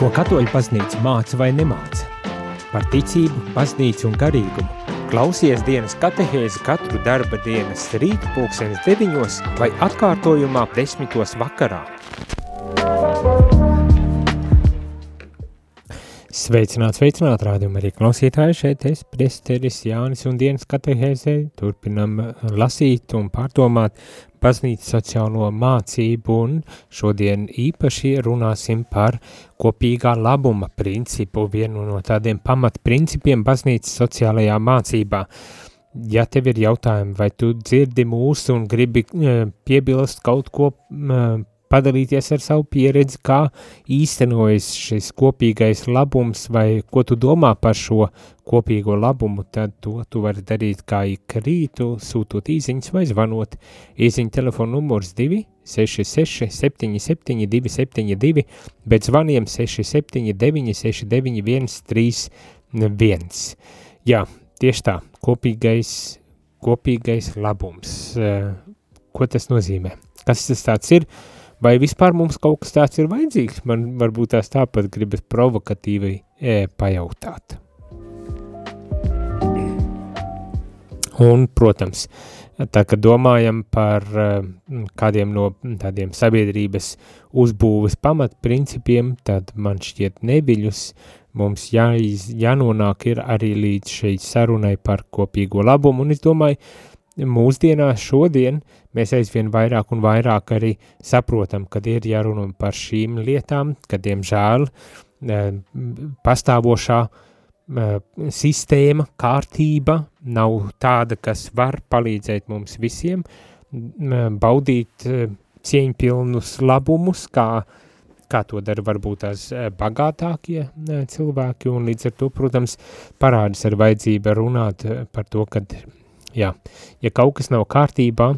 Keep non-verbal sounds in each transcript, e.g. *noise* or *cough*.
Ko katoļu baznīca māca vai nemāca? Par ticību, baznīcu un garīgumu. Klausies dienas katehēzi katru darba dienas rītu pulksenes deviņos vai atkārtojumā desmitos vakarā. Sveicināt, sveicināt, rādījumā arī klausītāji šeit es, presteris Jānis un dienas katehēzē, turpinam lasīt un pārdomāt baznīcas sociālo mācību un šodien īpaši runāsim par kopīgā labuma principu, vienu no tādiem pamatprincipiem baznīcas sociālajā mācībā. Ja tev ir jautājumi, vai tu dzirdi mūsu un gribi eh, piebilst kaut ko eh, padalīties ar savu pieredzi, kā īstenojas šis kopīgais labums vai ko tu domā par šo kopīgo labumu, tad to tu vari darīt kā ik rītu, sūtot īziņas vai zvanot. Īziņa telefona numurs 2 66 77 272, bet zvaniem 679 691 31. Jā, tieši tā, kopīgais, kopīgais labums. Ko tas nozīmē? Kas tas tāds ir? Vai vispār mums kaut kas tāds ir vajadzīgs? Man varbūt tās tāpat gribas provokatīvi e, pajautāt. Un, protams, tā kā domājam par kādiem no tādiem sabiedrības uzbūves pamatprincipiem, tad man šķiet neviļus mums jāiz, jānonāk ir arī līdz šeit sarunai par kopīgo labumu, un es domāju, mūsdienās šodien mēs aizvien vairāk un vairāk arī saprotam, kad ir jārunā par šīm lietām, ka diemžēl eh, pastāvošā eh, sistēma, kārtība nav tāda, kas var palīdzēt mums visiem baudīt eh, cieņpilnus labumus, kā, kā to dara varbūt tās bagātākie cilvēki, un līdz ar to, protams, parādas ar vajadzību runāt par to, kad jā, ja kaut kas nav kārtībā,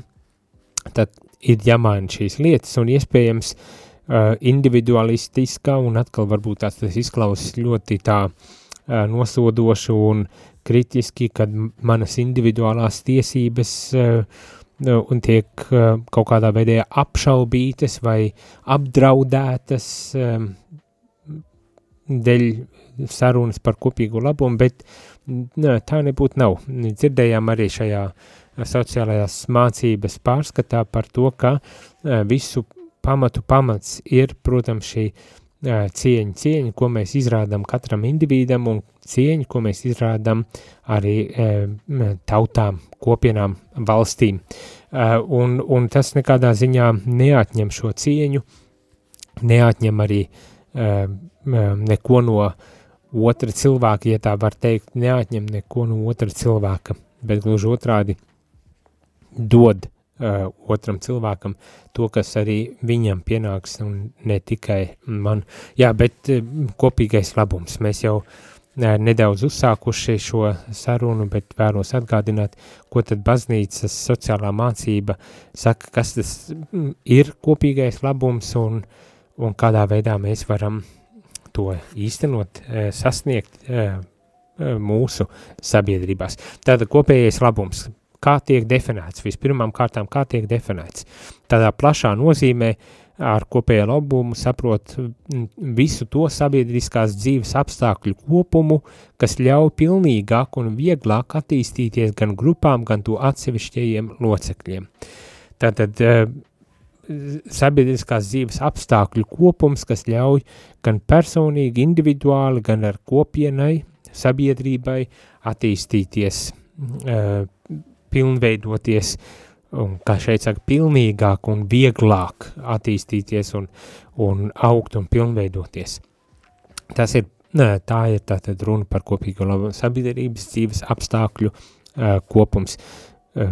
tad ir jāmaina šīs lietas un iespējams uh, individualistiskā un atkal varbūt tās tas izklausas ļoti tā uh, nosodoši un kritiski, kad manas individuālās tiesības uh, un tiek uh, kaut kādā veidā apšaubītas vai apdraudētas um, dēļ sarunas par kopīgu labumu, bet nē, tā nebūtu nav. Dzirdējām arī šajā sociālajās mācības pārskatā par to, ka visu pamatu pamats ir, protams, šī cieņa, cieņa, ko mēs izrādām katram individam un cieņa, ko mēs izrādām arī tautām, kopienām, valstīm. Un, un tas nekādā ziņā neatņem šo cieņu, neatņem arī neko no otra cilvēka, ja tā var teikt, neatņem neko no otra cilvēka, bet gluži otrādi dod uh, otram cilvēkam to, kas arī viņam pienāks un ne tikai man. Jā, bet uh, kopīgais labums. Mēs jau uh, nedaudz uzsākuši šo sarunu, bet vēlos atgādināt, ko tad baznīcas sociālā mācība saka, kas tas mm, ir kopīgais labums un, un kādā veidā mēs varam uh, to īstenot, eh, sasniegt eh, eh, mūsu sabiedrībās. Tātad kopējais labums, kā tiek definēts, vispirmām kārtām, kā tiek definēts. Tādā plašā nozīmē ar kopējo labumu saprot visu to sabiedriskās dzīves apstākļu kopumu, kas ļauj pilnīgāk un vieglāk attīstīties gan grupām, gan to atsevišķajiem locekļiem. Tātad sabiedriskās dzīves apstākļu kopums, kas ļauj gan personīgi, individuāli, gan ar kopienai, sabiedrībai attīstīties, uh, pilnveidoties, un, kā šeit saka, pilnīgāk un vieglāk attīstīties un, un augt un pilnveidoties. Tas ir, tā ir tātad runa par kopīgo labu sabiedrības dzīves apstākļu uh, kopums. Uh,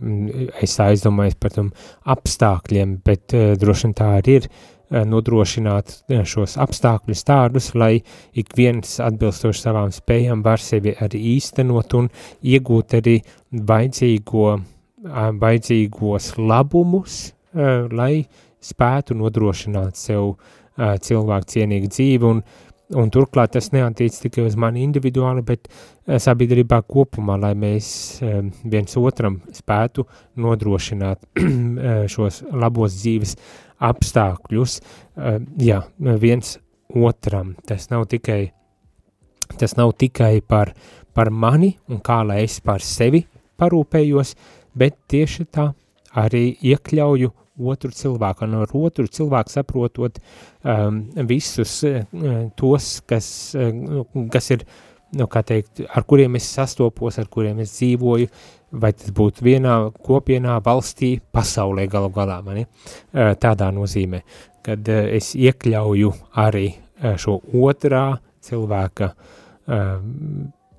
um, es aizdomājos par tam apstākļiem, bet uh, droši vien tā arī ir uh, nodrošināt uh, šos apstākļus tādus, lai ik viens atbilstoši savām spējām var sevi arī īstenot un iegūt arī vajadzīgo, uh, vajadzīgos labumus, uh, lai spētu nodrošināt sev uh, cilvēku cienīgu dzīvi un Un turklāt tas neatiec tikai uz mani individuāli, bet eh, sabiedrībā kopumā, lai mēs eh, viens otram spētu nodrošināt *clears throat* eh, šos labos dzīves apstākļus. Jā, viens otram. Tas nav tikai, tas nav tikai par, par mani un kā lai es par sevi parūpējos, bet tieši tā arī iekļauju otru cilvēku, un ar otru cilvēku saprotot um, visus uh, tos, kas, uh, kas ir, nu, kā teikt, ar kuriem es sastopos, ar kuriem es dzīvoju, vai tas būtu vienā kopienā, valstī, pasaulē galu galā, mani, uh, tādā nozīmē, kad uh, es iekļauju arī uh, šo otrā cilvēka uh,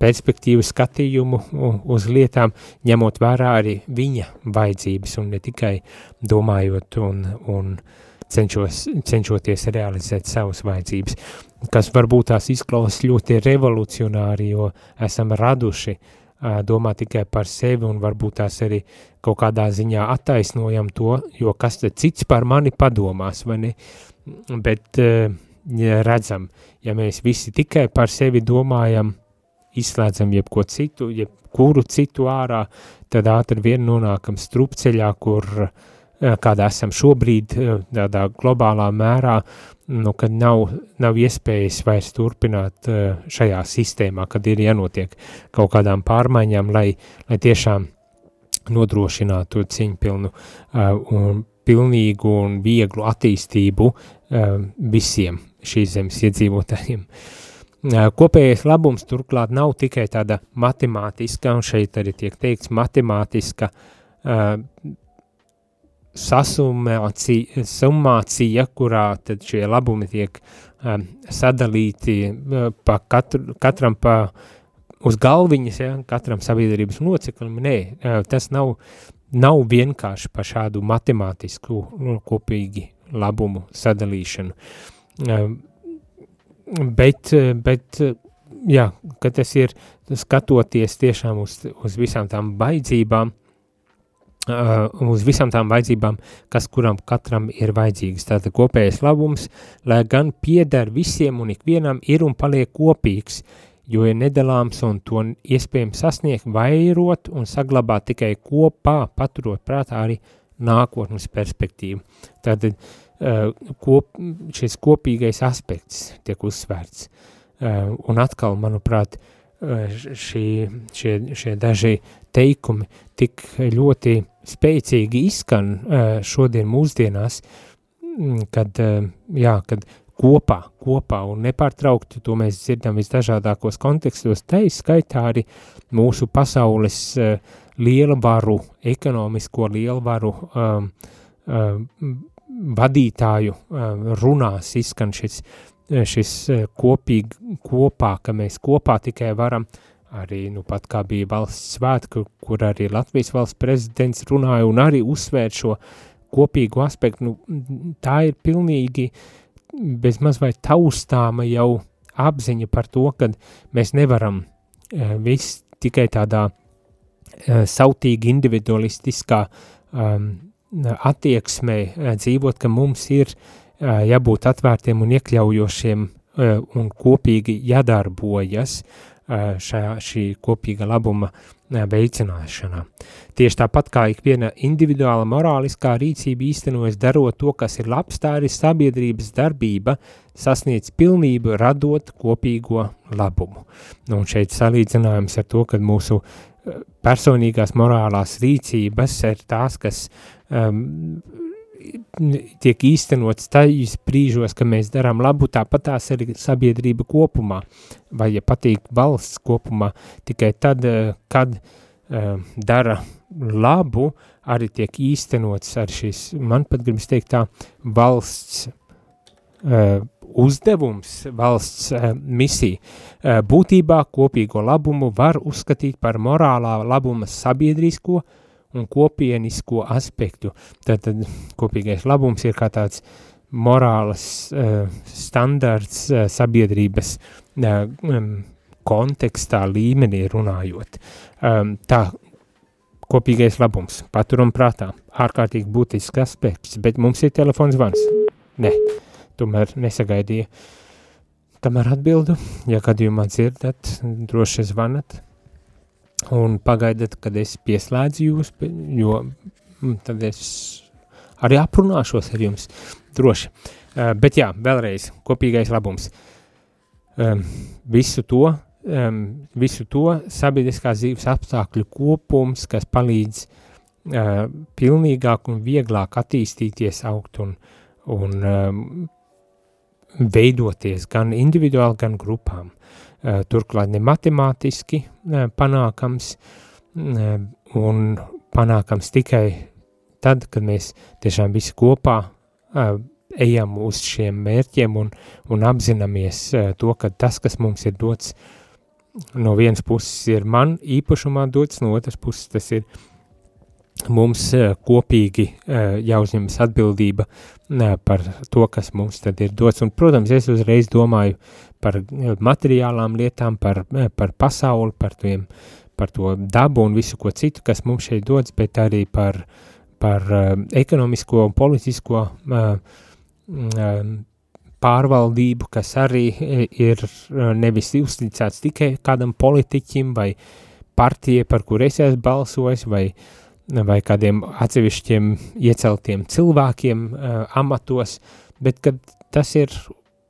perspektīvu skatījumu uz lietām, ņemot vērā arī viņa vajadzības un ne tikai domājot un, un cenšos, cenšoties realizēt savas vajadzības, kas varbūt tās izklausas ļoti revolucionāri, jo esam raduši domā tikai par sevi un varbūt tās arī kaut kādā ziņā attaisnojam to, jo kas tad cits par mani padomās, vai ne? Bet ja redzam, ja mēs visi tikai par sevi domājam, izslēdzam jebko citu, jebkuru citu ārā, tad ātri vien nonākam strupceļā, kur eh, kādā esam šobrīd, eh, tādā globālā mērā, nu, kad nav, nav iespējas vairs turpināt eh, šajā sistēmā, kad ir jānotiek kaut kādām pārmaiņām, lai, lai tiešām nodrošinātu cīņpilnu uh, un pilnīgu un vieglu attīstību visiem šīs zemes iedzīvotājiem. Uh, Kopējais labums turklāt nav tikai tāda matemātiska, un šeit arī tiek teikts matemātiska uh, sasumācija, kurā tad šie labumi tiek um, sadalīti uh, pa katru, katram pa uz galviņas, ja, katram sabiedrības loceklim. Nē, uh, tas nav, nav vienkārši pa šādu matemātisku nu, kopīgi labumu sadalīšanu. Uh, bet, bet jā, ka tas ir skatoties tiešām uz, uz visām tām vajadzībām, uh, uz visām tām vajadzībām, kas kuram katram ir vajadzīgas. Tātad kopējais labums, lai gan pieder visiem un ikvienam ir un paliek kopīgs, jo ir nedalāms un to iespējams sasniegt, vairot un saglabāt tikai kopā, paturot prātā arī nākotnes perspektīvu. Tātad uh, kop, šis kopīgais aspekts tiek uzsvērts. Eh, un atkal, manuprāt, eh, šī, šie, šie daži teikumi tik ļoti spēcīgi izskan šodien mūsdienās, mm, kad, jā, kad kopā, kopā un nepārtraukti, to mēs dzirdam visdažādākos kontekstos, tai skaitā arī mūsu pasaules lielvaru, ekonomisko lielvaru um, um, vadītāju um, runās izskan šis, šis uh, kopīgi kopā, ka mēs kopā tikai varam, arī nu pat kā bija valsts svētku, kur arī Latvijas valsts prezidents runāja un arī uzsvēr šo kopīgu aspektu, nu, tā ir pilnīgi bez maz vai taustāma jau apziņa par to, ka mēs nevaram viss tikai tādā sautīgi individualistiskā um, attieksmē dzīvot, ka mums ir jābūt atvērtiem un iekļaujošiem un kopīgi jādarbojas šajā, šī kopīga labuma veicināšanā. Tieši tāpat kā ikviena individuāla morāliskā rīcība īstenojas darot to, kas ir labs, tā arī sabiedrības darbība sasniedz pilnību radot kopīgo labumu. Nu, un šeit salīdzinājums ar to, ka mūsu personīgās morālās rīcības ir tās, kas um, tiek īstenots tajos brīžos, ka mēs darām labu, tāpat tās arī sabiedrība kopumā, vai, ja patīk valsts kopumā, tikai tad, eh, kad uh, dara labu, arī tiek īstenots ar šis, man pat gribas teikt tā, valsts uh, uzdevums, valsts uh, misija. Uh, būtībā kopīgo labumu var uzskatīt par morālā labuma sabiedrisko un kopienisko aspektu. Tad, tad kopīgais labums ir kā tāds morāls uh, standarts sabiedrības um, kontekstā līmenī runājot. Um, tā, kopīgais labums, paturam prātā, ārkārtīgi būtisks aspekts, bet mums ir telefons vans. Ne tomēr nesagaidīja. Kamēr atbildu, ja gadījumā dzirdat, droši zvanat un pagaidat, kad es pieslēdzu jūs, jo mm, tad es arī aprunāšos ar jums droši. Uh, bet jā, vēlreiz, kopīgais labums. Um, visu to, um, visu to sabiedriskās dzīves apstākļu kopums, kas palīdz uh, pilnīgāk un vieglāk attīstīties, augt un, un um, veidoties gan individuāli, gan grupām. Uh, turklāt ne matemātiski uh, panākams uh, un panākams tikai tad, kad mēs tiešām visi kopā uh, ejam uz šiem mērķiem un, un apzināmies uh, to, ka tas, kas mums ir dots, no vienas puses ir man īpašumā dots, no otras puses tas ir mums uh, kopīgi uh, jāuzņemas atbildība uh, par to, kas mums tad ir dots. Un, protams, es uzreiz domāju par materiālām lietām, par, par pasauli, par, tiem, par to dabu un visu ko citu, kas mums šeit dots, bet arī par, par uh, ekonomisko un politisko uh, Um, pārvaldību, kas arī ir nevis uzticēts tikai kādam politiķim vai partijai, par kur es esmu balsojis, vai, vai kādiem atsevišķiem ieceltiem cilvēkiem uh, amatos, bet kad tas ir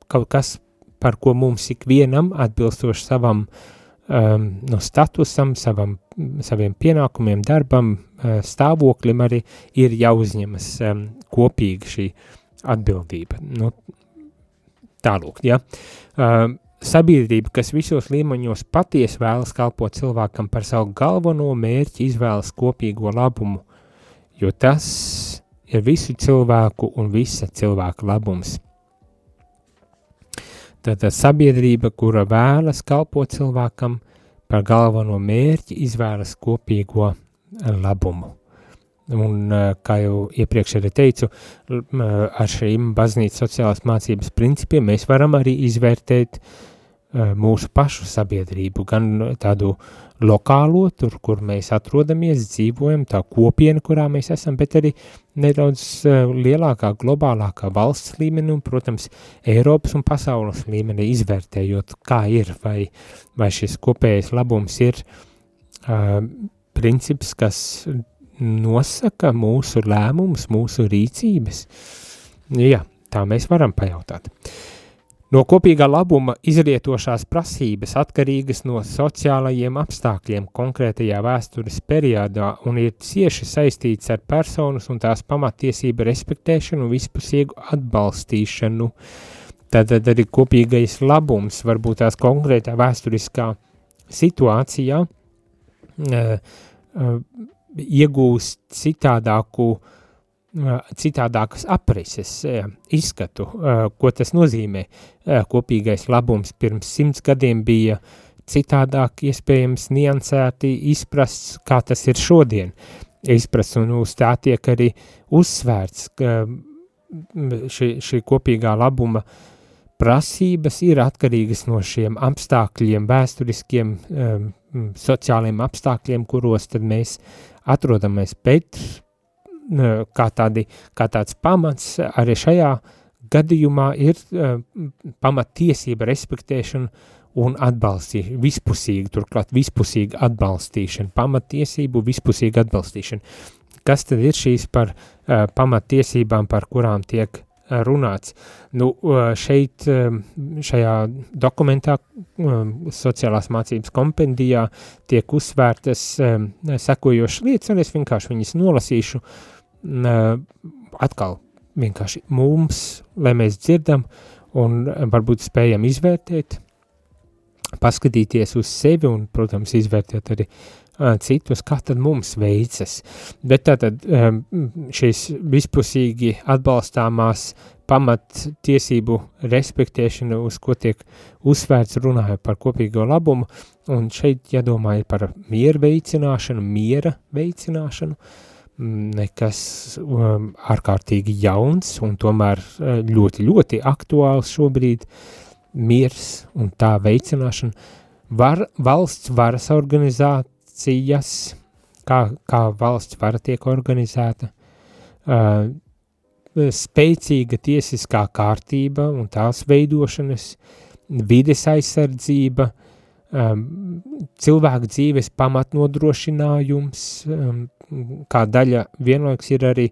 kaut kas, par ko mums ikvienam atbilstoši savam um, no statusam, savam, saviem pienākumiem, darbam, uh, stāvoklim arī ir jāuzņemas um, kopīgi šī atbildība. Nu, tālūk, ja. Uh, sabiedrība, kas visos līmeņos patiesi vēlas kalpot cilvēkam par savu galveno mērķi, izvēlas kopīgo labumu, jo tas ir visu cilvēku un visa cilvēka labums. Tātad sabiedrība, kura vēlas kalpot cilvēkam par galveno mērķi, izvēlas kopīgo labumu. Un, kā jau iepriekš arī teicu, ar šīm baznīcas sociālās mācības principiem mēs varam arī izvērtēt mūsu pašu sabiedrību, gan tādu lokālo, tur, kur mēs atrodamies, dzīvojam, tā kopiena, kurā mēs esam, bet arī nedaudz lielākā, globālākā valsts līmenī un, protams, Eiropas un pasaules līmenī izvērtējot, kā ir, vai, vai šis kopējais labums ir uh, princips, kas nosaka mūsu lēmumus, mūsu rīcības? Jā, tā mēs varam pajautāt. No kopīgā labuma izrietošās prasības atkarīgas no sociālajiem apstākļiem konkrētajā vēstures periodā un ir cieši saistīts ar personas un tās pamatiesību respektēšanu un vispusīgu atbalstīšanu. Tad arī kopīgais labums varbūt tās konkrētā vēsturiskā situācijā uh, uh, iegūst citādāku, citādākas aprises izskatu, ko tas nozīmē. Kopīgais labums pirms simts gadiem bija citādāk iespējams niansēti izprasts, kā tas ir šodien. Izprasts un uz tā tiek arī uzsvērts, ka šī, šī kopīgā labuma prasības ir atkarīgas no šiem apstākļiem, vēsturiskiem, sociāliem apstākļiem, kuros tad mēs atrodamies, bet kā, tādi, kā tāds pamats arī šajā gadījumā ir uh, pamattiesība respektēšana un atbalstīšana, vispusīga, turklāt vispusīga atbalstīšana, pamattiesību vispusīga atbalstīšana. Kas tad ir šīs par uh, pamattiesībām, par kurām tiek runāts. Nu, šeit, šajā dokumentā, sociālās mācības kompendijā, tiek uzsvērtas sekojošas lietas, un es vienkārši viņas nolasīšu atkal vienkārši mums, lai mēs dzirdam un varbūt spējam izvērtēt, paskatīties uz sevi un, protams, izvērtēt arī citus, kā tad mums veicas. Bet tātad šīs vispusīgi atbalstāmās pamat tiesību respektēšana, uz ko tiek uzsvērts runāja par kopīgo labumu, un šeit jādomā ir par mieru veicināšanu, miera veicināšanu, nekas um, ārkārtīgi jauns un tomēr ļoti, ļoti aktuāls šobrīd, miers un tā veicināšana, var, valsts varas organizāt, akcijas, kā, kā valsts vara tiek organizēta, uh, spēcīga tiesiskā kārtība un tās veidošanas, vides aizsardzība, um, cilvēku dzīves pamatnodrošinājums, um, kā daļa vienlaiks ir arī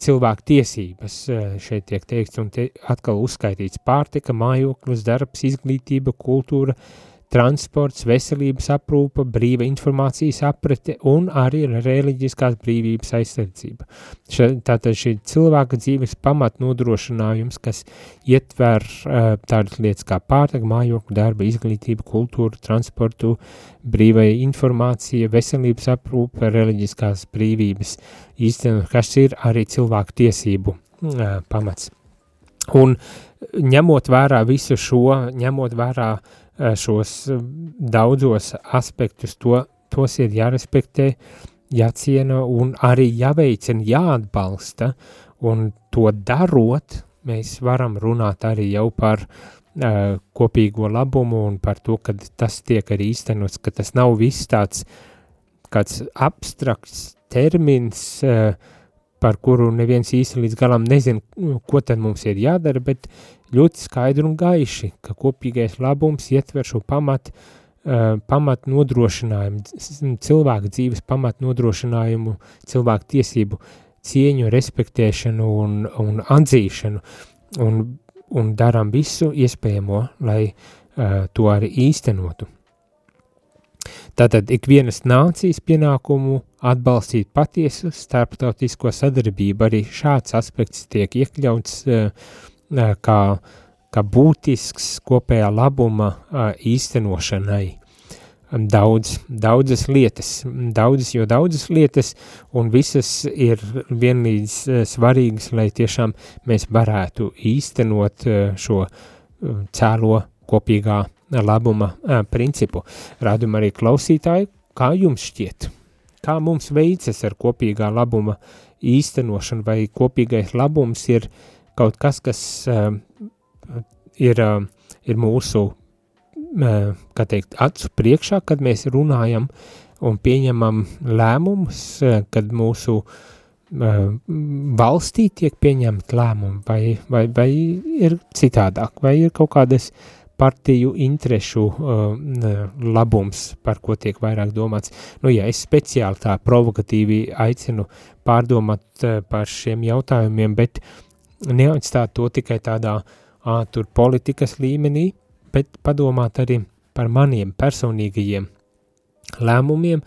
cilvēku tiesības, šeit tiek teikts un te atkal uzskaitīts pārtika, mājoklis, darbs, izglītība, kultūra, uh, transports, veselības aprūpa, brīva informācijas aprete un arī reliģiskās brīvības aizsardzība. Še, tātad šī cilvēka dzīves pamat nodrošinājums, kas ietver uh, tādas lietas kā pārtika, mājokļu darba, izglītība, kultūra, transportu, brīvai informācija, veselības aprūpa, reliģiskās brīvības īstenot, kas ir arī cilvēku tiesību uh, pamats. Un ņemot vērā visu šo, ņemot vērā uh, šos eh, daudzos aspektus, to, tos ir jārespektē, jāciena un arī jāveicina, jāatbalsta, un to darot, mēs varam runāt arī jau par uh, kopīgo labumu un par to, ka tas tiek arī īstenots, ka tas nav viss tāds kāds abstrakts termins, uh, par kuru neviens īsti līdz galam nezin, ko tad mums ir jādara, bet ļoti skaidri un gaiši, ka kopīgais labums ietver šo pamat, pamat nodrošinājumu, cilvēku dzīves pamat nodrošinājumu, cilvēku tiesību cieņu, respektēšanu un, un atzīšanu, un, un darām visu iespējamo, lai uh, to arī īstenotu. Tātad ikvienas nācijas pienākumu atbalstīt patiesu starptautisko sadarbību, arī šāds aspekts tiek iekļauts uh, kā, kā būtisks kopējā labuma īstenošanai. Daudz, daudzas lietas, daudzas, jo daudzas lietas, un visas ir vienlīdz svarīgas, lai tiešām mēs varētu īstenot šo cēlo kopīgā labuma principu. Rādum arī klausītāji, kā jums šķiet? Kā mums veicas ar kopīgā labuma īstenošanu, vai kopīgais labums ir uh, kaut kas, kas uh, ir, uh, ir mūsu, uh, kā teikt, acu priekšā, kad mēs runājam un pieņemam lēmumus, uh, kad mūsu uh, valstī tiek pieņemt lēmumi, vai, vai, vai ir citādāk, vai ir kaut kādas partiju interešu uh, labums, par ko tiek vairāk domāts. Nu, ja es speciāli tā provokatīvi aicinu pārdomāt uh, par šiem jautājumiem, bet neatstāt to tikai tādā tur politikas līmenī, bet padomāt arī par maniem personīgajiem lēmumiem,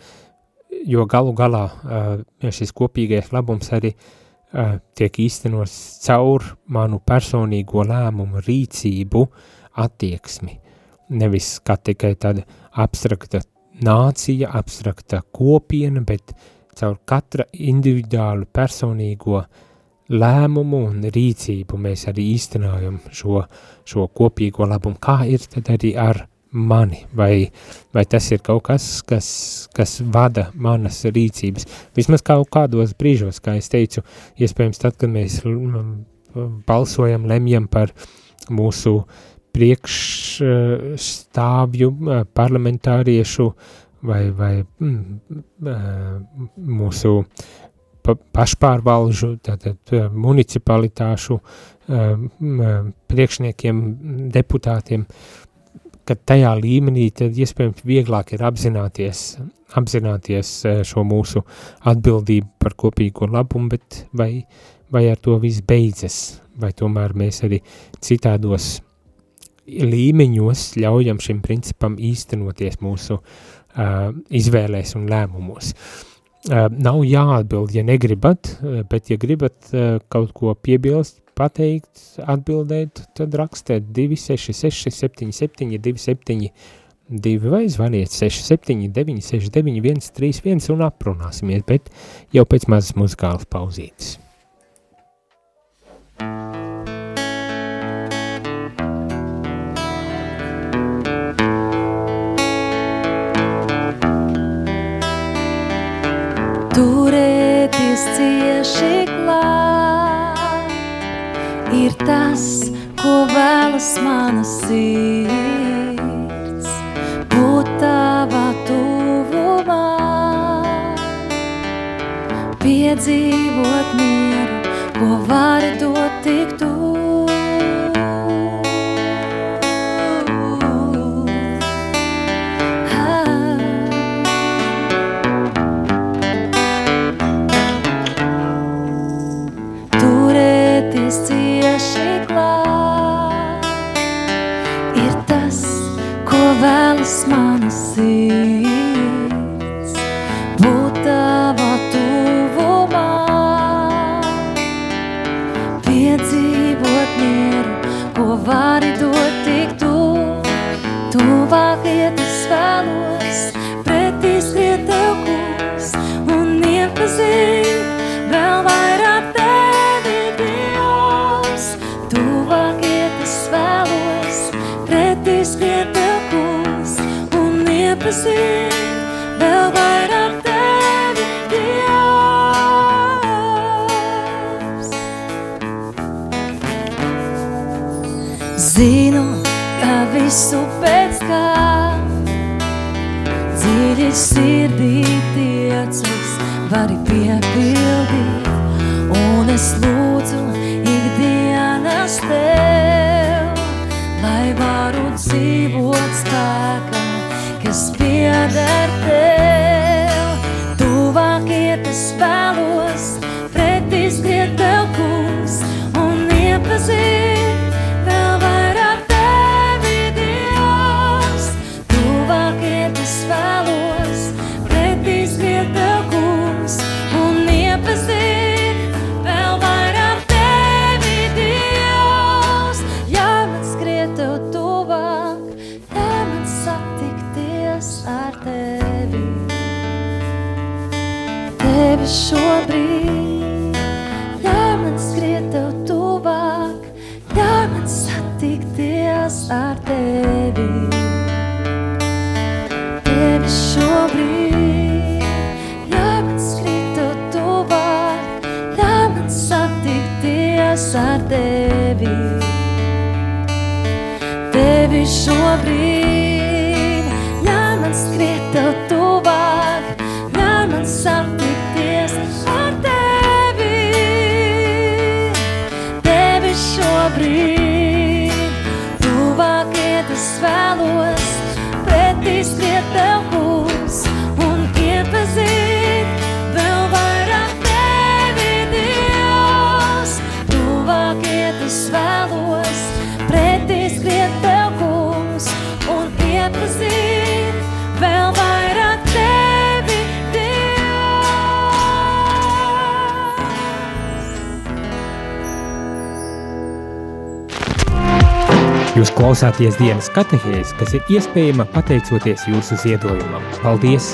jo galu galā šis kopīgais labums arī tiek īstenos caur manu personīgo lēmumu, rīcību, attieksmi. Nevis kā tikai tāda abstrakta nācija, abstrakta kopiena, bet caur katra individuālu personīgo lēmumu un rīcību mēs arī īstenojam šo, šo kopīgo labumu. Kā ir tad arī ar mani, vai, vai tas ir kaut kas, kas, kas vada manas rīcības. Vismaz kaut kādos brīžos, kā es teicu, iespējams tad, kad mēs balsojam, lemjam par mūsu priekšstāvju parlamentāriešu vai, vai mm, mūsu pa, pašpārvalžu, tātad municipalitāšu priekšniekiem, deputātiem, ka tajā līmenī tad iespējams vieglāk ir apzināties, apzināties šo mūsu atbildību par kopīgo labumu, bet vai, vai ar to viss beidzas, vai tomēr mēs arī citādos līmeņos ļaujam šim principam īstenoties mūsu uh, izvēlēs un lēmumos. Uh, nav jāatbild, ja negribat, bet ja gribat kaut ko piebilst, pateikt, atbildēt, tad rakstiet 266 77 27 2 vai zvaniet 679 691 31 un aprunāsimies, bet jau pēc mazas muzikālas pauzītes. Cieši klāt, ir tas, ko vēlas mana sirds, būt tavā tuvumā, piedzīvot mieru, ko vari dot visu pēc kā dziļi sirdī tiecas vari piepildīt, un es lūdzu ikdienas tev, Jūs klausāties dienas katehēs, kas ir iespējama pateicoties jūsu ziedojumam. Paldies!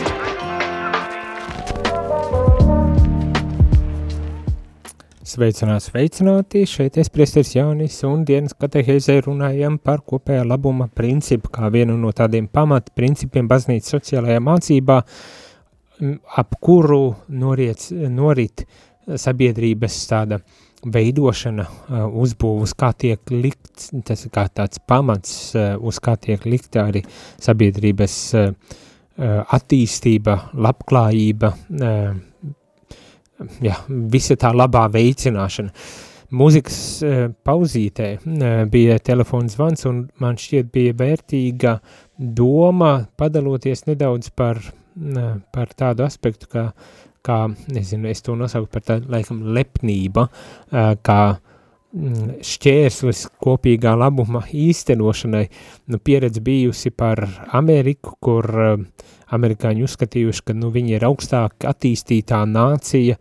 Sveicināti, sveicināti! Šeit es priesteris Jānis un dienas katehēzē runājam par kopējā labuma principu, kā vienu no tādiem pamat principiem baznīcas sociālajā mācībā, ap kuru noriec, norit sabiedrības tāda veidošana, uh, uzbūvus, kā tiek likts, tas ir kā tāds pamats, uh, uz kā tiek likta arī sabiedrības uh, attīstība, labklājība, jā, visa tā labā veicināšana. Mūzikas pauzītē bija telefons zvans un man šķiet bija vērtīga doma padaloties nedaudz par, par tādu aspektu, kā kā, nezinu, es to nosauku par tādu, laikam, lepnība, kā mm, šķērslis kopīgā labuma īstenošanai, nu, pieredze bijusi par Ameriku, kur amerikāņi uzskatījuši, ka, nu, viņi ir augstāk attīstītā nācija,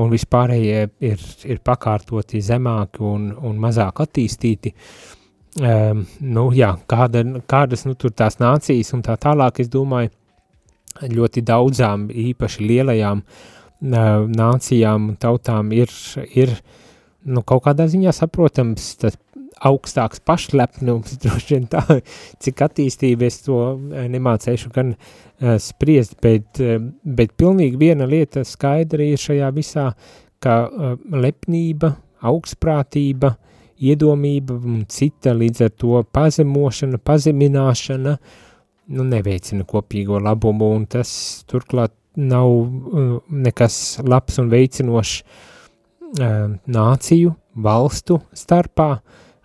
un vispārējie ir, ir pakārtoti zemāki un, un mazāk attīstīti, um, nu, jā, kāda, kādas, nu, tur tās nācijas un tā tālāk, es domāju, ļoti daudzām, īpaši lielajām nācijām un tautām ir, ir nu, kaut kādā ziņā saprotams tas augstāks pašlepnums, *laughs* droši vien tā, cik attīstība es to nemācēšu gan spriest, bet, bet pilnīgi viena lieta skaidra ir šajā visā, ka lepnība, augstprātība, iedomība un cita līdz ar to pazemošana, pazemināšana, uh, nu, neveicina kopīgo labumu, un tas turklāt nav uh, nekas labs un veicinošs uh, nāciju, valstu starpā,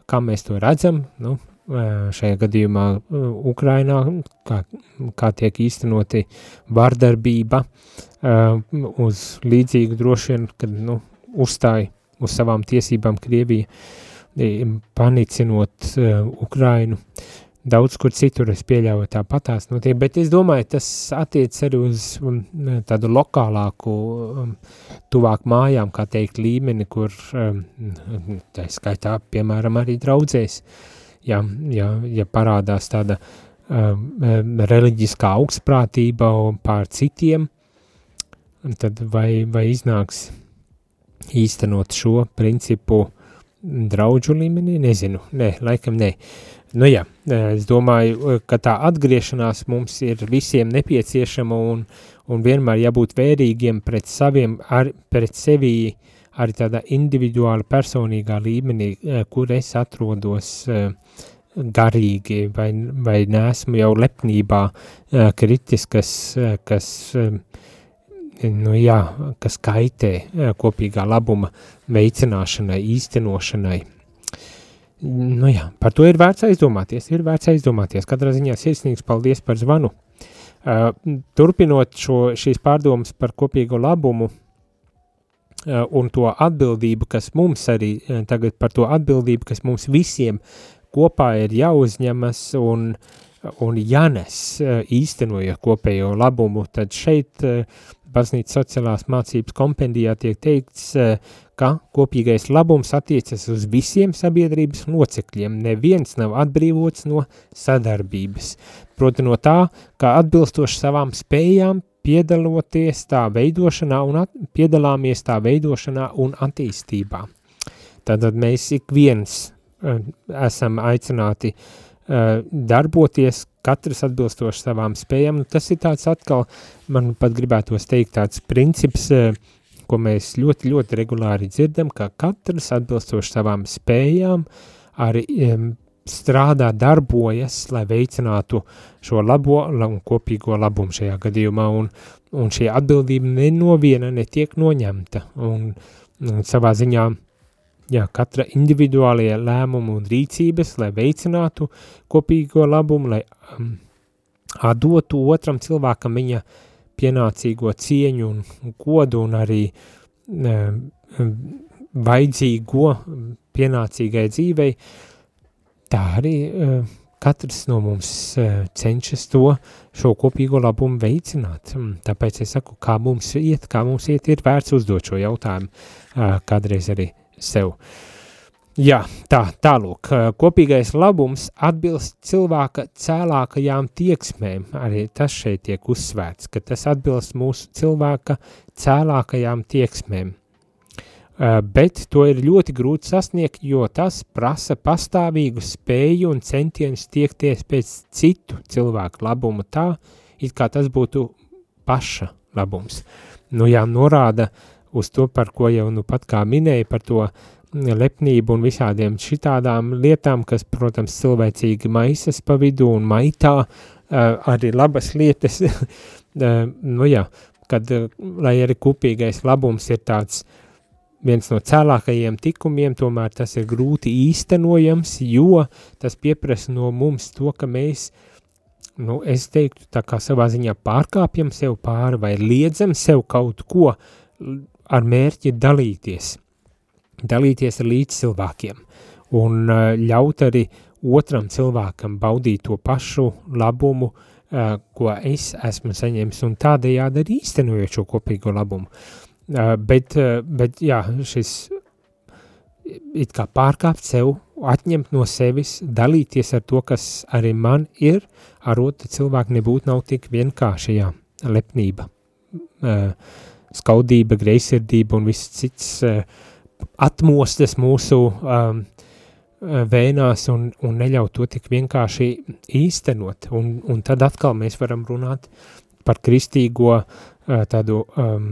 kā mēs to redzam, nu, uh, šajā gadījumā uh, Ukrainā, kā, kā tiek īstenoti vardarbība uh, uz līdzīgu droši vien, kad, nu, uzstāja uz savām tiesībām Krievija, panicinot uh, Ukrainu, daudz kur citur es pieļauju tāpatās notiek, bet es domāju, tas attiec arī uz um, tādu lokālāku, um, tuvāk mājām, kā teikt, līmeni, kur um, tā skaitā, piemēram, arī draudzēs, ja, ja, ja parādās tāda um, reliģiskā augstprātība pār citiem, tad vai, vai iznāks īstenot šo principu draudžu līmenī, nezinu, nē, laikam nē. Nu jā, es domāju, ka tā atgriešanās mums ir visiem nepieciešama un, un vienmēr jābūt vērīgiem pret saviem, ar, pret sevi arī tādā individuāli personīgā līmenī, kur es atrodos garīgi. Vai, vai neesmu jau lepnībā kritis, kas, kas nu jā, kas kaitē kopīgā labuma veicināšanai, īstenošanai. Nu jā, par to ir vērts aizdomāties, ir vērts aizdomāties. Katrā ziņā sirsnīgs paldies par zvanu. Uh, turpinot šo, šīs pārdomas par kopīgo labumu uh, un to atbildību, kas mums arī uh, tagad par to atbildību, kas mums visiem kopā ir jāuzņemas un, un jānes īstenojot kopējo labumu, tad šeit baznīcas sociālās mācības kompendijā tiek teikts, ka kopīgais labums attiecas uz visiem sabiedrības locekļiem, neviens nav atbrīvots no sadarbības, proti no tā, kā atbilstoši savām spējām piedaloties tā veidošanā un at, piedalāmies tā veidošanā un attīstībā. Tātad mēs ik viens uh, esam aicināti uh, darboties, katrs atbilstoši savām spējām, nu tas ir tāds atkal, man pat gribētos teikt, tāds princips, uh, ko mēs ļoti, ļoti regulāri dzirdam, ka katrs atbilstoši savām spējām arī um, strādā, darbojas, lai veicinātu šo labo un kopīgo labumu šajā gadījumā, un, un šī atbildība nenoviena netiek noņemta, un, un savā ziņā, jā, katra individuālie lēmumi un rīcības, lai veicinātu kopīgo labumu, lai um, dotu otram cilvēkam viņa uh, pienācīgo cieņu un godu un arī e, vajadzīgo pienācīgai dzīvei, tā arī e, katrs no mums e, cenšas to šo kopīgo labumu veicināt. Tāpēc es saku, kā mums iet, kā mums iet, ir vērts uzdot šo jautājumu e, kādreiz arī sev. Uh, Jā, tā, tālūk, kopīgais labums atbilst cilvēka cēlākajām tieksmēm, arī tas šeit tiek uzsvērts, ka tas atbilst mūsu cilvēka cēlākajām tieksmēm. Bet to ir ļoti grūti sasniegt, jo tas prasa pastāvīgu spēju un centienus tiekties pēc citu cilvēku labumu tā, it kā tas būtu paša labums. Nu jā, norāda uz to, par ko jau nu pat kā minēja, par to uh, lepnību un visādiem šitādām lietām, kas, protams, cilvēcīgi maisas pa vidu un maitā arī labas lietas, *laughs* nu jā, kad, lai arī kupīgais labums ir tāds viens no cēlākajiem tikumiem, tomēr tas ir grūti īstenojams, jo tas pieprasa no mums to, ka mēs, nu, es teiktu, tā kā savā ziņā pārkāpjam sev pāri vai liedzam sev kaut ko ar mērķi dalīties – dalīties ar līdzcilvēkiem un uh, ļaut arī otram cilvēkam baudīt to pašu labumu, uh, ko es esmu saņēmis, un tādējādi arī īstenojot šo kopīgo labumu. Uh, bet, bet jā, šis it kā pārkāpt sev, atņemt no sevis, dalīties ar to, kas arī man ir, ar otru cilvēku nebūtu nav tik vienkārši, jā, lepnība, skaudība, greisirdība un viss cits uh, atmostas mūsu um, vēnās un, un neļaut to tik vienkārši īstenot. Un, un tad atkal mēs varam runāt par kristīgo uh, tādu um,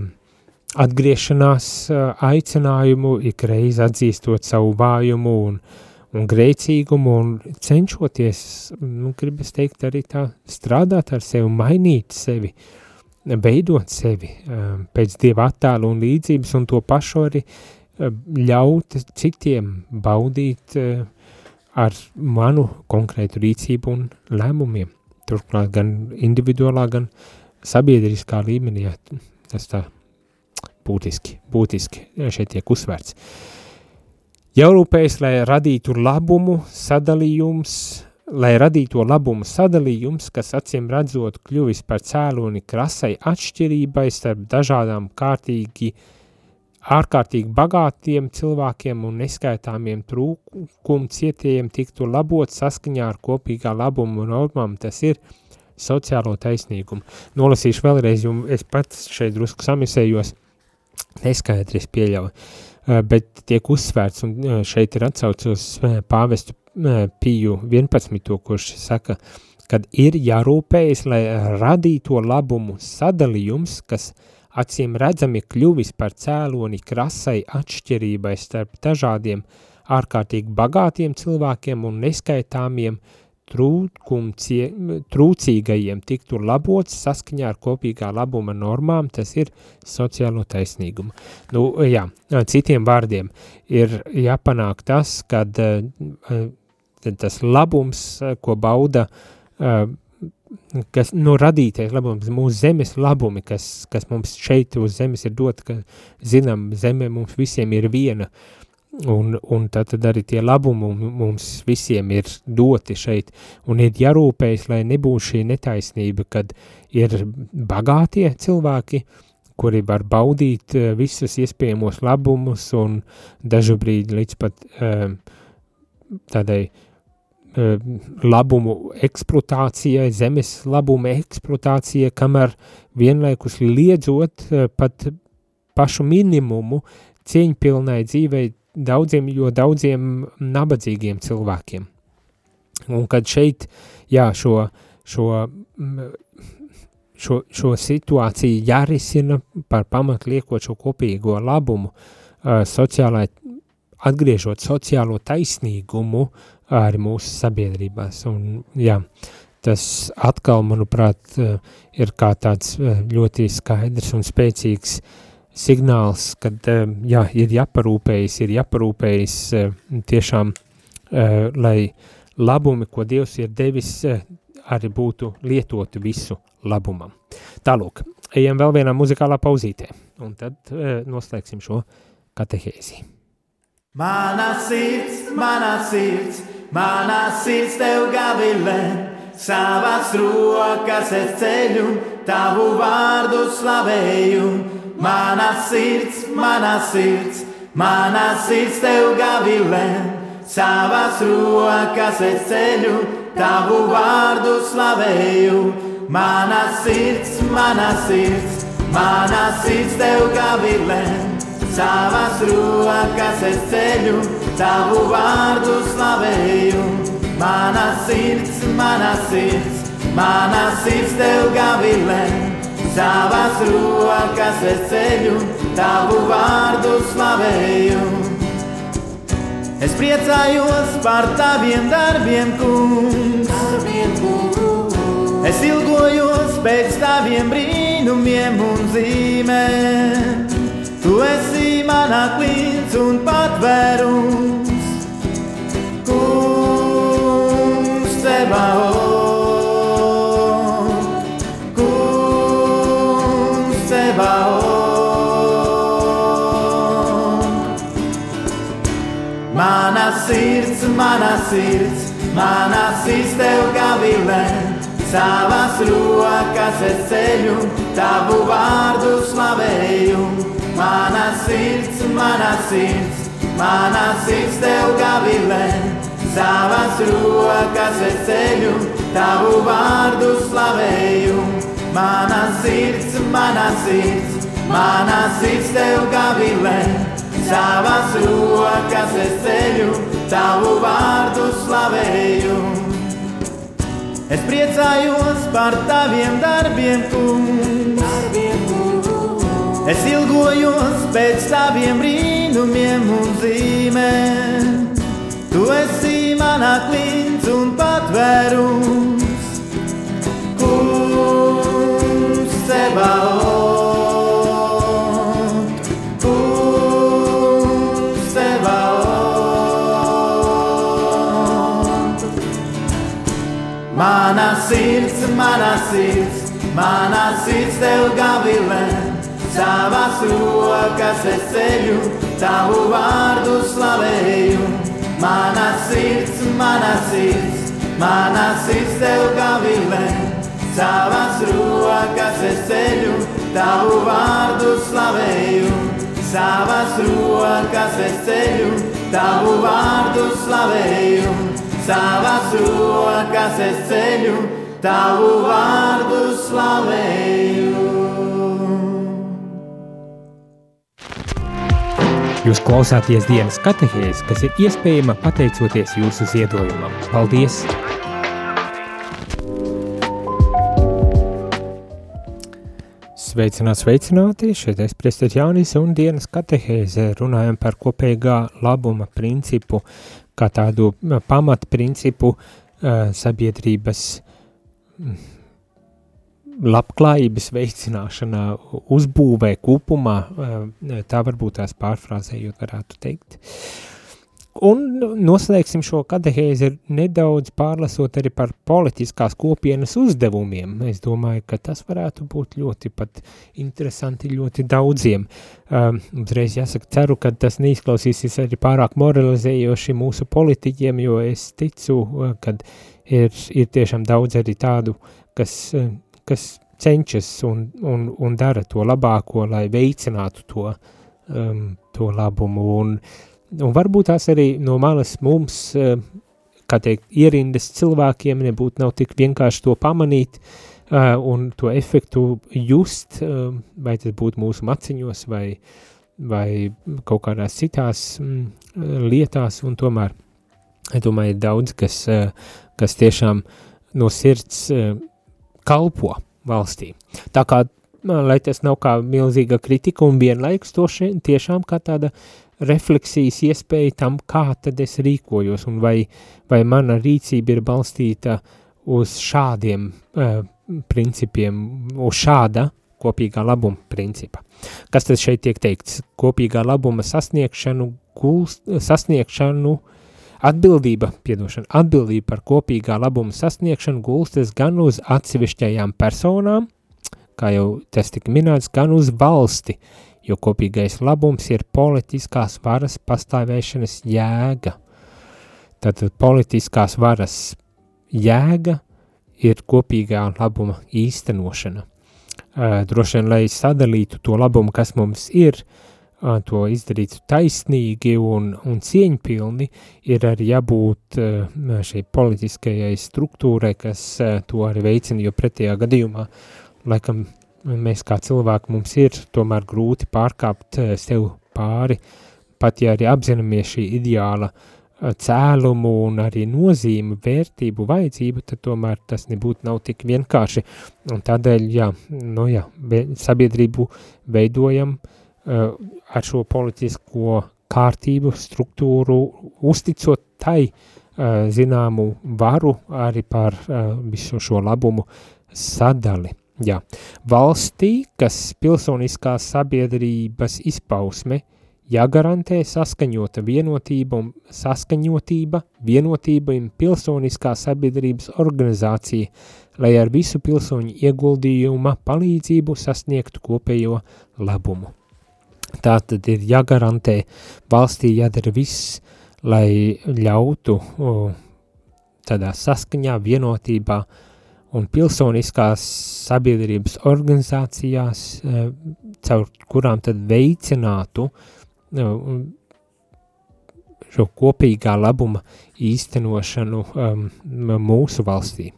atgriešanās uh, aicinājumu, ikreiz atzīstot savu vājumu un, un grēcīgumu un cenšoties, nu, gribas teikt, arī tā strādāt ar sevi, mainīt sevi, veidot sevi uh, pēc Dieva attēlu un līdzības un to pašu arī uh, ļaut citiem baudīt eh, ar manu konkrētu rīcību un lēmumiem. Turklāt gan individuālā, gan sabiedriskā līmenī, tas tā būtiski, būtiski šeit tiek uzsvērts. Jārūpējas, lai radītu labumu, sadalījums, lai radīto labumu sadalījums, kas acīm redzot kļuvis par cēloni krasai atšķirībai starp dažādām kārtīgi, ārkārtīgi bagātiem cilvēkiem un neskaitāmiem trūkumu cietējiem tiktu labot saskaņā ar kopīgā labumu normām, tas ir sociālo taisnīgumu. Nolasīšu vēlreiz, jo es pats šeit drusku samisējos, neskaidri es pieļauju, bet tiek uzsvērts, un šeit ir atsauc uz pāvestu Piju 11, kurš saka, kad ir jārūpējas, lai radīto labumu sadalījums, kas acīm redzami kļuvis par cēloni krasai atšķirībai starp dažādiem ārkārtīgi bagātiem cilvēkiem un neskaitāmiem trūcīgajiem tiktu labots saskaņā ar kopīgā labuma normām, tas ir sociālo taisnīgumu. Nu, jā, citiem vārdiem ir jāpanāk tas, kad uh, tas labums, eh, ko bauda, eh, kas, nu, radītais labums, mūsu zemes labumi, kas, kas mums šeit uz zemes ir dot, ka zinām, zeme mums visiem ir viena, un, un tad, arī tie labumi mums visiem ir doti šeit, un ir jārūpējas, lai nebūs šī netaisnība, kad ir bagātie cilvēki, kuri var baudīt uh, visus iespējamos labumus un dažu brīdi līdz pat uh, tādai uh, Eh, labumu eksploatācijai, zemes labumu eksploatācijai, kamēr vienlaikus liedzot eh, pat pašu minimumu cieņpilnai dzīvei daudziem, jo daudziem nabadzīgiem cilvēkiem. Un kad šeit, jā, šo, šo, šo, šo situāciju jārisina par pamatu liekot šo kopīgo labumu, uh, sociālai, atgriežot sociālo taisnīgumu uh, arī mūsu sabiedrībās. Un, jā, tas atkal, manuprāt, eh, ir kā tāds eh, ļoti skaidrs un spēcīgs signāls, kad eh, jā, ir jāparūpējas, ir jāparūpējas tiešām, lai labumi, ko Dievs ir devis, arī būtu lietoti visu labumam. Tālūk, ejam vēl vienā muzikālā pauzītē, un tad noslēgsim šo katehēzi. Mana sirds, mana sirds, Manā sirds tev gavilē, savas rokas es ceļu, tavu vārdu slavēju. Manā sirds, manā sirds, manā sirds tev gavilē, savas rokas es ceļu, tavu vārdu slavēju. Manā sirds, manā sirds, manā sirds tev gavilē, savas rokas es ceļu, tavu vārdu slavēju. Mana sirds, mana sirds, mana sirds tev gavilē, savas rokas es ceļu, tavu vārdu slavēju. Es priecājos par taviem darbiem, kungs. Darbiem, kungs. Es ilgojos pēc taviem brīnumiem un zīmēm. Tu esi manā klīns un patvērums, kungs Sebaot, kungs Sebaot. Mana sirds, mana sirds, mana sirds tev gavilē, savas rokas es ceļu, tavu vārdu slavēju Mana sirds, mana sirds, mana sirds tev gavilē, savas rokas es ceļu, tavu vārdu slavēju. Mana sirds, mana sirds, mana sirds tev gavilē, savas rokas es ceļu, tavu vārdu slavēju. Es priecājos par taviem darbiem, kungs. Es ilgojos pēc taviem brīnumiem un zīmēm. Tu esi manā klints un patvērums, kungs Sebaot, kungs Sebaot. Mana sirds, mana sirds, mana sirds tev gavilē savas rokas es ceļu, tavu vārdu slavēju. Mana sirds, mana sirds, Mana sirds tev gavilē, savas rokas es ceļu, tavu vārdu slavēju. Savas rokas es ceļu, tavu vārdu slavēju. Savas rokas es ceļu, tavu vārdu slavēju. Jūs klausāties dienas katehēs, kas ir iespējama pateicoties jūsu ziedojumam. Paldies! Sveicināt, sveicināti! Šeit es priesteris Jānis un dienas katehēze runājam par kopīgā labuma principu, kā tādu pamatprincipu uh, sabiedrības labklājības veicināšanā, uzbūvē kopumā, eh, tā varbūt tās pārfrāzējot varētu teikt. Un noslēgsim šo katehēzi nedaudz pārlasot arī par politiskās kopienas uzdevumiem. Es domāju, ka tas varētu būt ļoti pat interesanti ļoti daudziem. Um, uzreiz jāsaka, ceru, ka tas neizklausīsies arī pārāk moralizējoši mūsu politiķiem, jo es ticu, uh, ka ir, ir tiešām daudz arī tādu, kas uh, kas cenšas un, un, un dara to labāko, lai veicinātu to, um, to labumu. Un, un varbūt tās arī no malas mums, uh, kā teikt, ierindas cilvēkiem nebūtu nav tik vienkārši to pamanīt uh, un to efektu just, uh, vai tas būtu mūsu maciņos vai, vai kaut kādās citās mm, lietās, un tomēr, es domāju, ir daudz, kas, uh, kas tiešām no sirds uh, kalpo valstī. Tā kā, lai tas nav kā milzīga kritika un vienlaiks to šeit tiešām kā tāda refleksijas iespēja tam, kā tad es rīkojos un vai, vai mana rīcība ir balstīta uz šādiem uh, principiem, uz šāda kopīgā labuma principa. Kas tad šeit tiek teikts? Kopīgā labuma sasniegšanu, gulst, sasniegšanu uh, Atbildība, piedošana, atbildība par kopīgā labuma sasniegšanu gulstas gan uz atsevišķajām personām, kā jau tas tika minēts, gan uz valsti, jo kopīgais labums ir politiskās varas pastāvēšanas jēga. Tātad politiskās varas jēga ir kopīgā labuma īstenošana. Droši vien, lai sadalītu to labumu, kas mums ir, uh, to izdarīt taisnīgi un, un cieņpilni, ir arī jābūt šai politiskajai struktūrai, kas to arī veicina, jo pretējā gadījumā, laikam, mēs kā cilvēki mums ir tomēr grūti pārkāpt sev pāri, pat ja arī apzināmies šī ideāla cēlumu un arī nozīmi, vērtību, vajadzību, tad tomēr tas nebūtu nav tik vienkārši. Un tādēļ, jā, nu jā, sabiedrību veidojam uh, ar šo politisko kārtību, struktūru, uzticot tai zināmu varu arī par visu šo labumu sadali. Jā. Valstī, kas pilsoniskās sabiedrības izpausme, jāgarantē saskaņota vienotība un saskaņotība, vienotība un pilsoniskā sabiedrības organizācija, lai ar visu pilsoņu ieguldījuma palīdzību sasniegtu kopējo labumu. Tā tad ir jāgarantē, valstī jādara viss, lai ļautu tādā saskaņā, vienotībā un pilsoniskās sabiedrības organizācijās, e, caur kurām tad veicinātu e, šo kopīgā labuma īstenošanu mūsu valstī.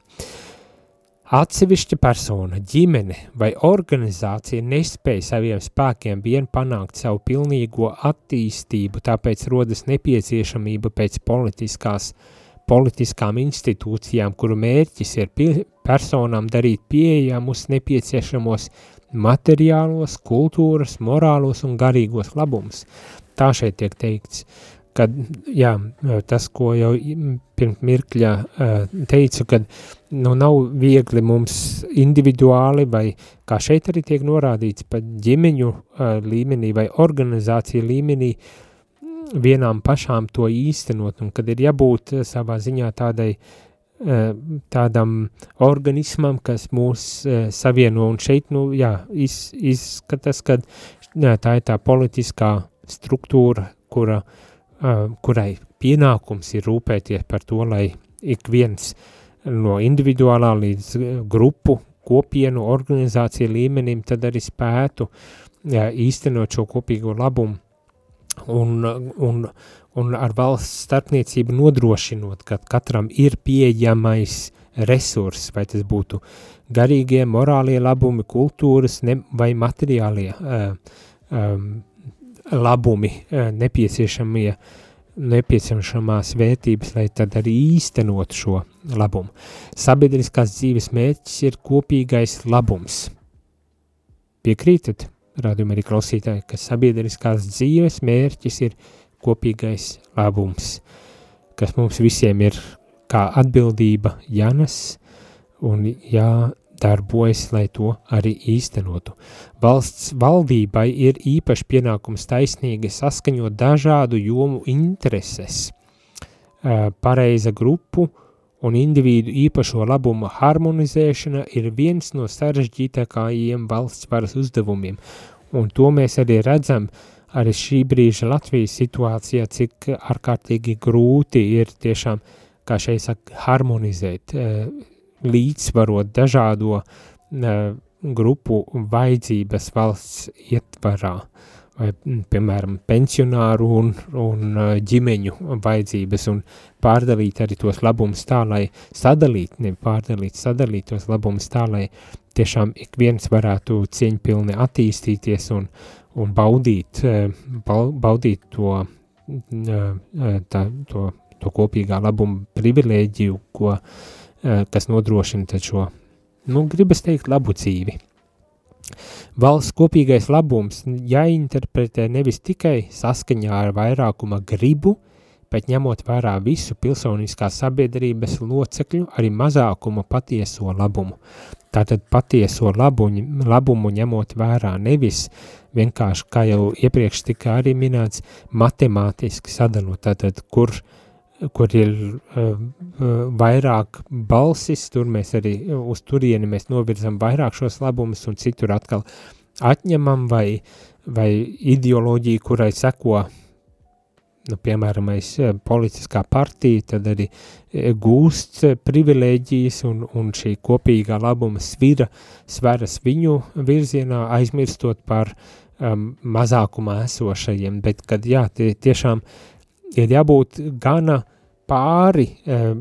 Atsevišķa persona, ģimene vai organizācija nespēja saviem spēkiem vien panākt savu pilnīgo attīstību, tāpēc rodas nepieciešamība pēc politiskās, politiskām institūcijām, kuru mērķis ir personām darīt pieejamus nepieciešamos materiālos, kultūras, morālos un garīgos labumus. Tā šeit tiek teikts kad, jā, tas, ko jau pirms mirkļa teicu, kad nu, nav viegli mums individuāli vai, kā šeit arī tiek norādīts, pat ģimeņu līmenī vai organizāciju līmenī vienām pašām to īstenot, un kad ir jābūt savā ziņā tādai tādam organismam, kas mūs savieno, un šeit, nu, jā, iz, izskatās, ka tā ir tā politiskā struktūra, kura uh, kurai pienākums ir rūpēties par to, lai ik viens no individuālā līdz grupu, kopienu, organizāciju līmenim, tad arī spētu jā, īstenot šo kopīgo labumu un, un, un ar valsts starpniecību nodrošinot, ka katram ir pieejamais resurss, vai tas būtu garīgie, morālie labumi, kultūras ne, vai materiālie uh, um, labumi, uh, nepieciešamie, nepieciešamās vērtības, lai tad arī īstenot šo labumu. Sabiedriskās dzīves mērķis ir kopīgais labums. Piekrītat, rādījumi arī klausītāji, ka sabiedriskās dzīves mērķis ir kopīgais labums, kas mums visiem ir kā atbildība jānes un jādarbojas, lai to arī īstenotu. Valsts valdībai ir īpaši pienākums taisnīgi saskaņot dažādu jomu intereses, pareiza grupu un individu īpašo labumu harmonizēšana ir viens no sarežģītākajiem valsts varas uzdevumiem, un to mēs arī redzam arī šī brīža Latvijas situācijā, cik ārkārtīgi grūti ir tiešām kā šeit saka, harmonizēt, līdzsvarot dažādo eh, grupu vajadzības valsts ietvarā, vai, piemēram, pensionāru un, un eh, ģimeņu vajadzības, un pārdalīt arī tos labumus tā, lai sadalīt, ne pārdalīt, sadalīt tos labumus tā, lai tiešām ik viens varētu cieņpilni attīstīties un, un baudīt, baudīt to, tā, to to kopīgā labuma privilēģiju, ko, eh, kas nodrošina šo, nu, gribas teikt, labu dzīvi. Valsts kopīgais labums jāinterpretē nevis tikai saskaņā ar vairākuma gribu, bet ņemot vērā visu pilsoniskās sabiedrības locekļu, arī mazākuma patieso labumu. Tātad patieso labuņu, labumu ņemot vērā nevis vienkārši, kā jau iepriekš tika arī minēts, matemātiski sadalot, tātad kur uh, kur ir uh, vairāk balsis, tur mēs arī uz turieni mēs novirzam vairāk šos labumus un citur atkal atņemam vai, vai ideoloģiju, kurai seko, nu, piemēram, es politiskā partija, tad arī gūst privilēģijas un, un šī kopīgā labuma svira sveras viņu virzienā, aizmirstot par um, mazākumā esošajiem, bet kad jā, tie, tiešām uh, ir jābūt gana pāri eh,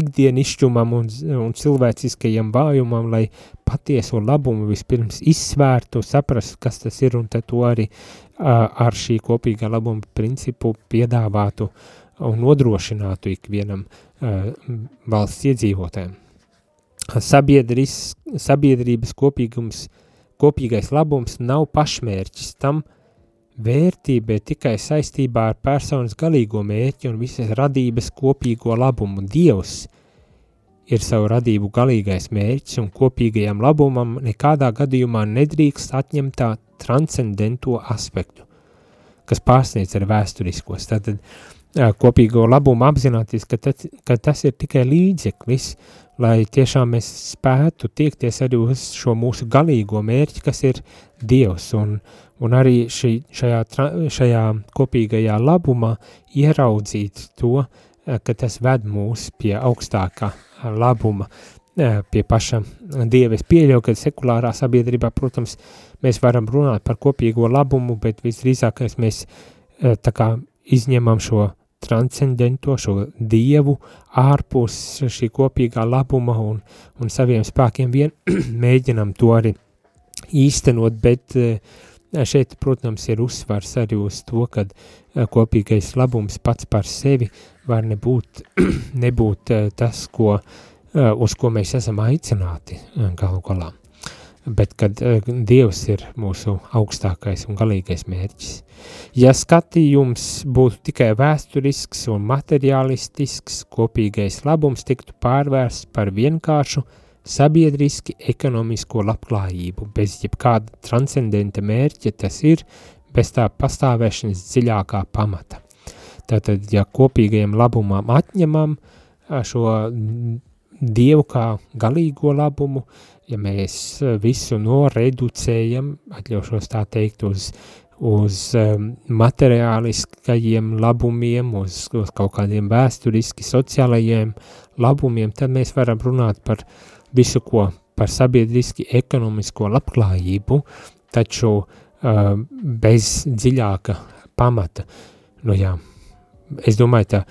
ikdienišķumam un, un cilvēciskajam vājumam, lai patieso labumu vispirms izsvērtu, saprastu, kas tas ir, un to arī ar šī kopīgā labuma principu piedāvātu un nodrošinātu ikvienam valsts iedzīvotājiem. Sabiedris, sabiedrības kopīgums, kopīgais labums nav pašmērķis, tam Vērtība ir tikai saistībā ar personas galīgo mērķi un visas radības kopīgo labumu. Dievs ir savu radību galīgais mērķis un kopīgajam labumam nekādā gadījumā nedrīkst atņemt tā transcendento aspektu, kas pārsniedz ar vēsturiskos. Tātad kopīgo labumu apzināties, ka, tad, ka tas ir tikai līdzeklis, lai tiešām mēs spētu tiekties arī uz šo mūsu galīgo mērķi, kas ir Dievs, un, un arī šī, šajā, šajā kopīgajā labumā ieraudzīt to, eh, ka tas ved mūs pie augstākā labuma, eh, pie paša Dieva. Es pieļauju, ka sekulārā sabiedrībā, protams, mēs varam runāt par kopīgo labumu, bet visdrīzākais mēs eh, tā kā izņemam šo transcendento, šo dievu ārpus šī kopīgā labuma un, un saviem spēkiem vien *clears throat* mēģinam to arī īstenot, bet uh, Šeit, protams, ir uzsvars arī uz to, ka kopīgais labums pats par sevi var nebūt, *clears throat* nebūt tas, ko, uz ko mēs esam aicināti galu galā. Bet kad Dievs ir mūsu augstākais un galīgais mērķis. Ja skatījums būtu tikai vēsturisks un materiālistisks, kopīgais labums tiktu pārvērsts par vienkāršu sabiedriski ekonomisko labklājību, bez jebkāda transcendenta mērķa tas ir, bez tā pastāvēšanas dziļākā pamata. Tātad, ja kopīgajam labumam atņemam šo dievu kā galīgo labumu, ja mēs visu noreducējam, atļaušos tā teikt, uz, uz um, materiāliskajiem labumiem, uz, uz kaut kādiem vēsturiski sociālajiem labumiem, tad mēs varam runāt par visu, ko par sabiedriski ekonomisko labklājību, taču uh, bez dziļāka pamata. Nu jā, es domāju, tā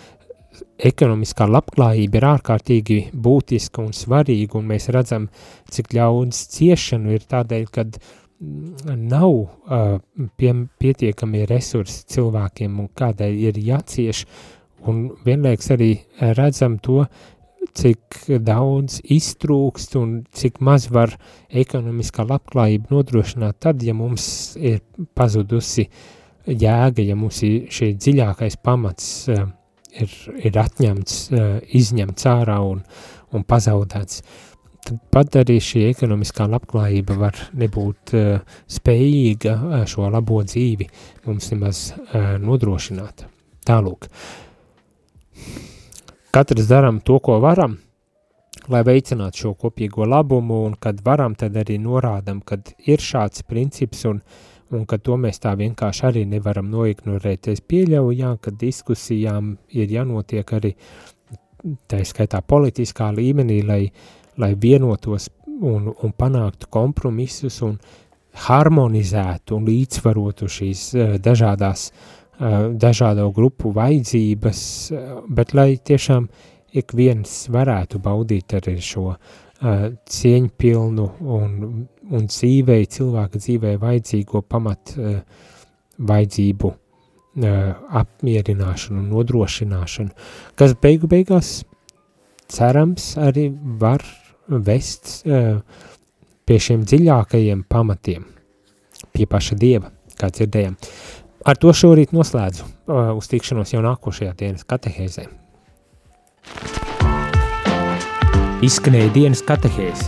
ekonomiskā labklājība ir ārkārtīgi būtiska un svarīga, un mēs redzam, cik ļaudz ciešanu ir tādēļ, kad mm, nav uh, pie, pietiekami resursi cilvēkiem un kādēļ ir jācieš, un vienlaiks arī redzam to, cik daudz iztrūkst un cik maz var ekonomiskā labklājība nodrošināt tad, ja mums ir pazudusi jēga, ja mums ir šī dziļākais pamats uh, ir, ir atņemts, uh, izņemts ārā un, un pazaudēts. Tad pat arī šī ekonomiskā labklājība var nebūt uh, spējīga šo labo dzīvi mums nemaz nodrošināt. Tālūk. Katrs daram to, ko varam, lai veicinātu šo kopīgo labumu, un kad varam, tad arī norādam, kad ir šāds princips, un, un ka to mēs tā vienkārši arī nevaram noignorēt. Es pieļauju, jā, ka diskusijām ir jānotiek arī tā skaitā politiskā līmenī, lai, lai vienotos un, un panāktu kompromisus un harmonizētu un līdzvarotu šīs uh, dažādās uh, dažādo grupu vajadzības, bet lai tiešām ik viens varētu baudīt arī šo uh, cieņpilnu un, un dzīvei, cilvēka dzīvei vajadzīgo pamat uh, vajadzību uh, apmierināšanu, nodrošināšanu, kas beigu beigās cerams arī var vest uh, pie šiem dziļākajiem pamatiem, pie paša Dieva, kā dzirdējām. Ar to šorīt noslēdzu uh, uz tikšanos jau nākošajā dienas katehēzē. Izskanēja dienas katehēze.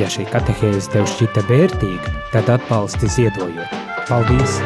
Ja šī katehēze tev šķita vērtīga, tad atbalsti ziedojot. Paldies!